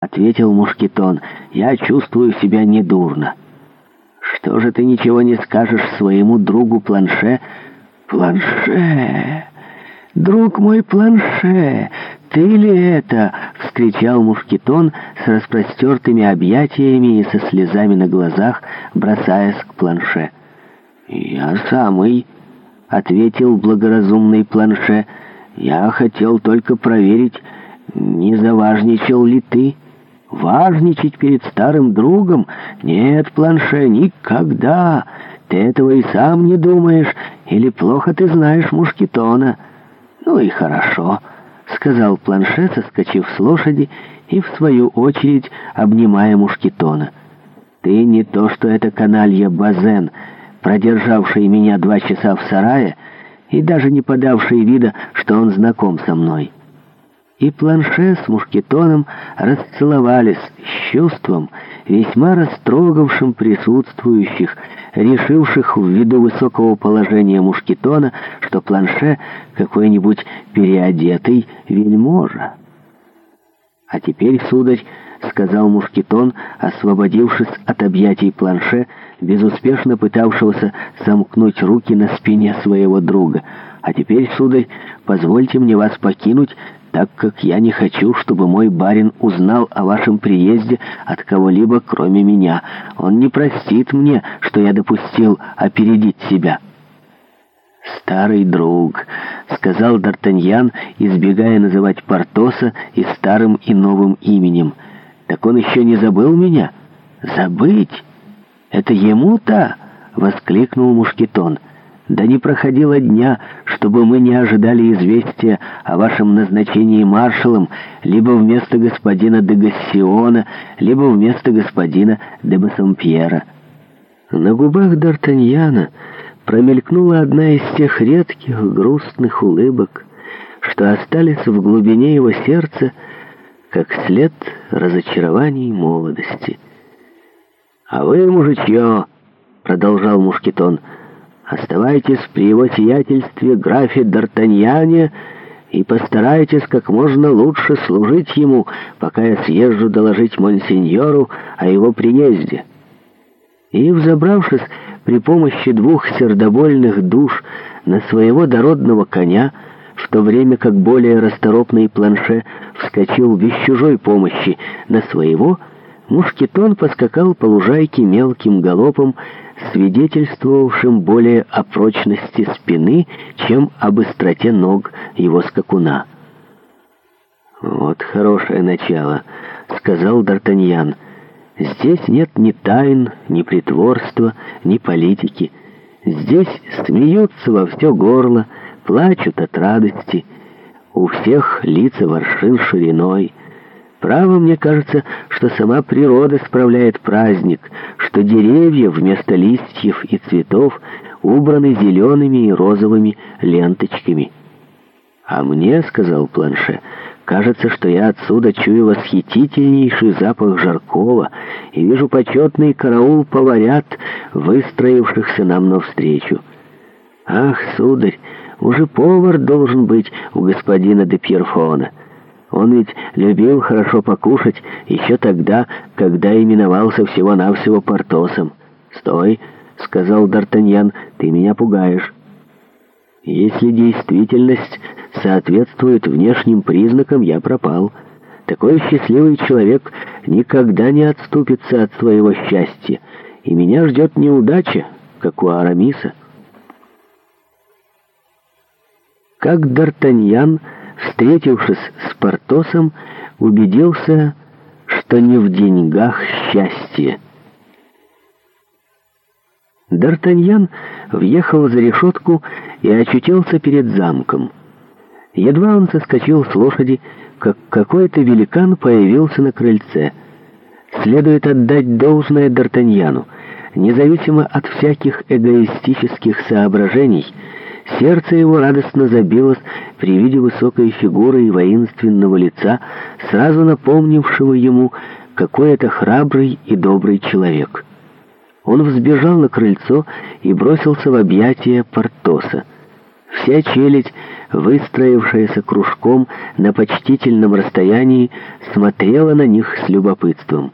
ответил Мушкетон. «Я чувствую себя недурно». «Что же ты ничего не скажешь своему другу Планше?» «Планше! Друг мой Планше! Ты ли это?» — вскричал Мушкетон с распростертыми объятиями и со слезами на глазах, бросаясь к Планше. «Я самый!» — ответил благоразумный Планше. «Я хотел только проверить, не заважничал ли ты?» Важничать перед старым другом? Нет, планше, никогда. Ты этого и сам не думаешь, или плохо ты знаешь мушкетона. Ну и хорошо, сказал планше, соскочив с лошади и в свою очередь обнимая мушкетона. Ты не то, что это каналья Базен, продержавший меня два часа в сарае и даже не подавший вида, что он знаком со мной и Планше с Мушкетоном расцеловались с чувством, весьма растрогавшим присутствующих, решивших ввиду высокого положения Мушкетона, что Планше какой-нибудь переодетый вельможа. «А теперь, сударь, — сказал Мушкетон, освободившись от объятий планше, безуспешно пытавшегося замкнуть руки на спине своего друга. «А теперь, сударь, позвольте мне вас покинуть так как я не хочу, чтобы мой барин узнал о вашем приезде от кого-либо, кроме меня. Он не простит мне, что я допустил опередить себя». «Старый друг», — сказал Д'Артаньян, избегая называть Портоса и старым и новым именем. «Так он еще не забыл меня?» «Забыть? Это ему-то?» — воскликнул Мушкетон. Да не проходило дня, чтобы мы не ожидали известия о вашем назначении маршалом либо вместо господина де Гассиона, либо вместо господина де Бассампьера. На губах Д'Артаньяна промелькнула одна из тех редких грустных улыбок, что остались в глубине его сердца, как след разочарований молодости. «А вы, мужичье!» — продолжал Мушкетон — Оставайтесь при его сиятельстве графе Д'Артаньяне и постарайтесь как можно лучше служить ему, пока я съезжу доложить монсеньору о его приезде». И, взобравшись при помощи двух сердобольных душ на своего дородного коня, в то время как более расторопный планше вскочил без чужой помощи на своего, — Мушкетон поскакал по лужайке мелким галопом, свидетельствовавшим более о прочности спины, чем о быстроте ног его скакуна. «Вот хорошее начало», — сказал Д'Артаньян. «Здесь нет ни тайн, ни притворства, ни политики. Здесь смеются во все горло, плачут от радости. У всех лица воршин шириной». Право, мне кажется, что сама природа справляет праздник, что деревья вместо листьев и цветов убраны зелеными и розовыми ленточками. «А мне, — сказал Планше, — кажется, что я отсюда чую восхитительнейший запах жаркова и вижу почетный караул поварят, выстроившихся нам навстречу. Ах, сударь, уже повар должен быть у господина де Пьерфона!» Он ведь любил хорошо покушать еще тогда, когда именовался всего-навсего Портосом. «Стой!» — сказал Д'Артаньян. «Ты меня пугаешь». «Если действительность соответствует внешним признакам, я пропал. Такой счастливый человек никогда не отступится от своего счастья, и меня ждет неудача, как у Арамиса». Как Д'Артаньян встретившись с Портосом, убедился, что не в деньгах счастье. Д'Артаньян въехал за решетку и очутился перед замком. Едва он соскочил с лошади, как какой-то великан появился на крыльце. Следует отдать должное Д'Артаньяну. Независимо от всяких эгоистических соображений – Сердце его радостно забилось при виде высокой фигуры и воинственного лица, сразу напомнившего ему, какой это храбрый и добрый человек. Он взбежал на крыльцо и бросился в объятия Портоса. Вся челядь, выстроившаяся кружком на почтительном расстоянии, смотрела на них с любопытством.